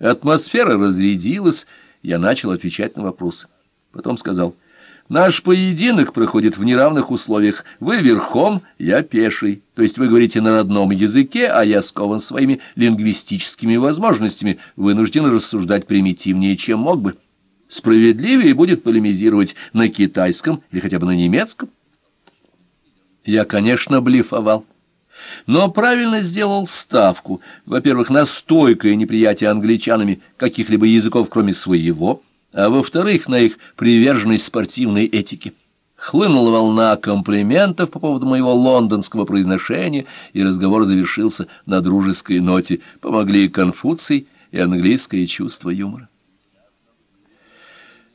Атмосфера разрядилась, я начал отвечать на вопросы. Потом сказал, «Наш поединок проходит в неравных условиях. Вы верхом, я пеший. То есть вы говорите на родном языке, а я скован своими лингвистическими возможностями, вынужден рассуждать примитивнее, чем мог бы. Справедливее будет полемизировать на китайском или хотя бы на немецком». Я, конечно, блефовал но правильно сделал ставку, во-первых, на стойкое неприятие англичанами каких-либо языков, кроме своего, а во-вторых, на их приверженность спортивной этике. Хлынула волна комплиментов по поводу моего лондонского произношения, и разговор завершился на дружеской ноте. Помогли Конфуций и английское чувство юмора.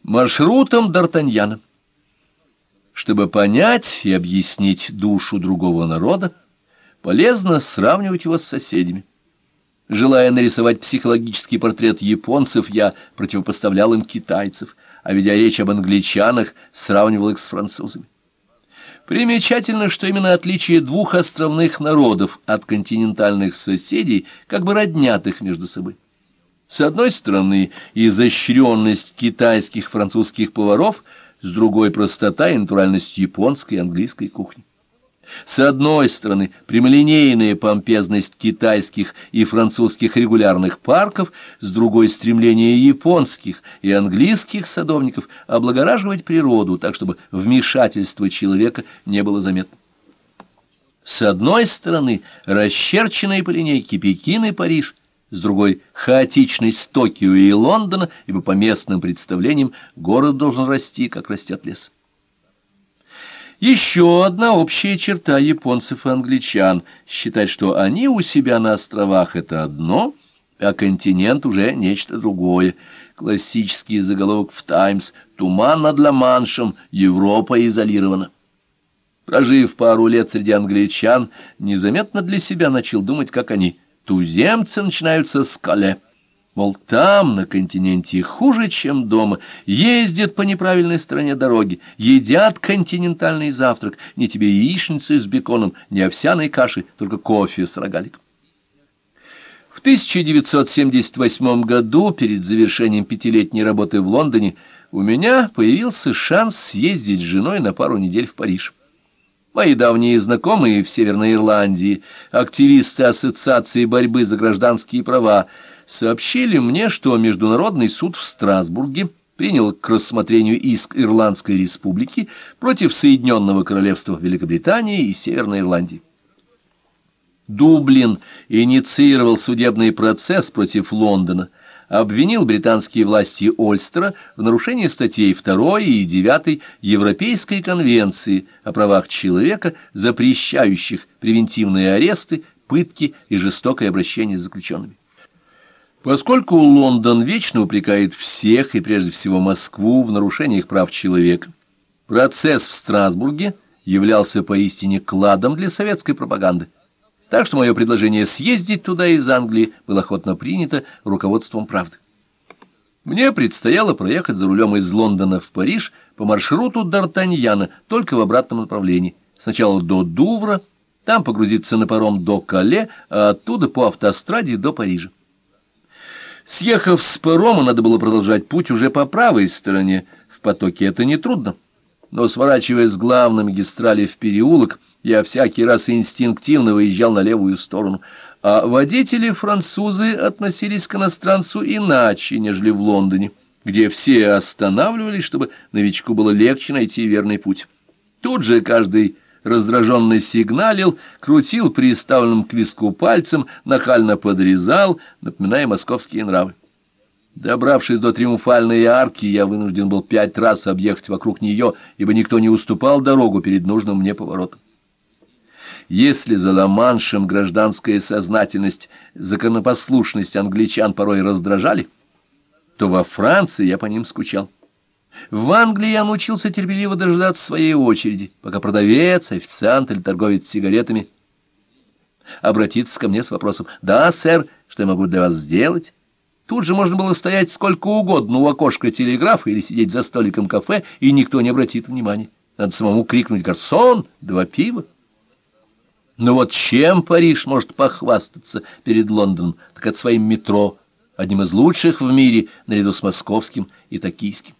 Маршрутом Д'Артаньяна. Чтобы понять и объяснить душу другого народа, полезно сравнивать его с соседями. Желая нарисовать психологический портрет японцев, я противопоставлял им китайцев, а ведя речь об англичанах, сравнивал их с французами. Примечательно, что именно отличие двух островных народов от континентальных соседей как бы роднят их между собой. С одной стороны, изощренность китайских французских поваров, с другой – простота и натуральность японской и английской кухни. С одной стороны, прямолинейная помпезность китайских и французских регулярных парков, с другой — стремление японских и английских садовников облагораживать природу так, чтобы вмешательство человека не было заметно. С одной стороны, расчерченные по линейке Пекин и Париж, с другой — хаотичность Токио и Лондона, ибо по местным представлениям город должен расти, как растет лес. Еще одна общая черта японцев и англичан — считать, что они у себя на островах — это одно, а континент уже нечто другое. Классический заголовок в «Таймс» «Туман над Ла-Маншем. Европа изолирована». Прожив пару лет среди англичан, незаметно для себя начал думать, как они. Туземцы начинаются с Кале. Мол, там, на континенте, хуже, чем дома, ездят по неправильной стороне дороги, едят континентальный завтрак, не тебе яичницы с беконом, не овсяной каши, только кофе с рогаликом. В 1978 году, перед завершением пятилетней работы в Лондоне, у меня появился шанс съездить с женой на пару недель в Париж. Мои давние знакомые в Северной Ирландии, активисты Ассоциации борьбы за гражданские права, сообщили мне, что Международный суд в Страсбурге принял к рассмотрению иск Ирландской республики против Соединенного Королевства Великобритании и Северной Ирландии. Дублин инициировал судебный процесс против Лондона, обвинил британские власти Ольстера в нарушении статей 2 и 9 Европейской конвенции о правах человека, запрещающих превентивные аресты, пытки и жестокое обращение с заключенными. Поскольку Лондон вечно упрекает всех, и прежде всего Москву, в нарушениях прав человека, процесс в Страсбурге являлся поистине кладом для советской пропаганды. Так что мое предложение съездить туда из Англии было охотно принято руководством правды. Мне предстояло проехать за рулем из Лондона в Париж по маршруту Д'Артаньяна, только в обратном направлении. Сначала до Дувра, там погрузиться на паром до Кале, а оттуда по автостраде до Парижа. Съехав с парома, надо было продолжать путь уже по правой стороне. В потоке это нетрудно. Но, сворачивая с главной магистрали в переулок, я всякий раз инстинктивно выезжал на левую сторону. А водители-французы относились к иностранцу иначе, нежели в Лондоне, где все останавливались, чтобы новичку было легче найти верный путь. Тут же каждый раздраженно сигналил, крутил приставленным к виску пальцем, нахально подрезал, напоминая московские нравы. Добравшись до триумфальной арки, я вынужден был пять раз объехать вокруг нее, ибо никто не уступал дорогу перед нужным мне поворотом. Если за Ла-Маншем гражданская сознательность, законопослушность англичан порой раздражали, то во Франции я по ним скучал. В Англии я научился терпеливо дожидаться своей очереди, пока продавец, официант или торговец сигаретами обратится ко мне с вопросом «Да, сэр, что я могу для вас сделать?» Тут же можно было стоять сколько угодно у окошка телеграфа или сидеть за столиком кафе, и никто не обратит внимания. Надо самому крикнуть «Гарсон! Два пива!» Но вот чем Париж может похвастаться перед Лондоном, так от своим метро, одним из лучших в мире наряду с московским и токийским.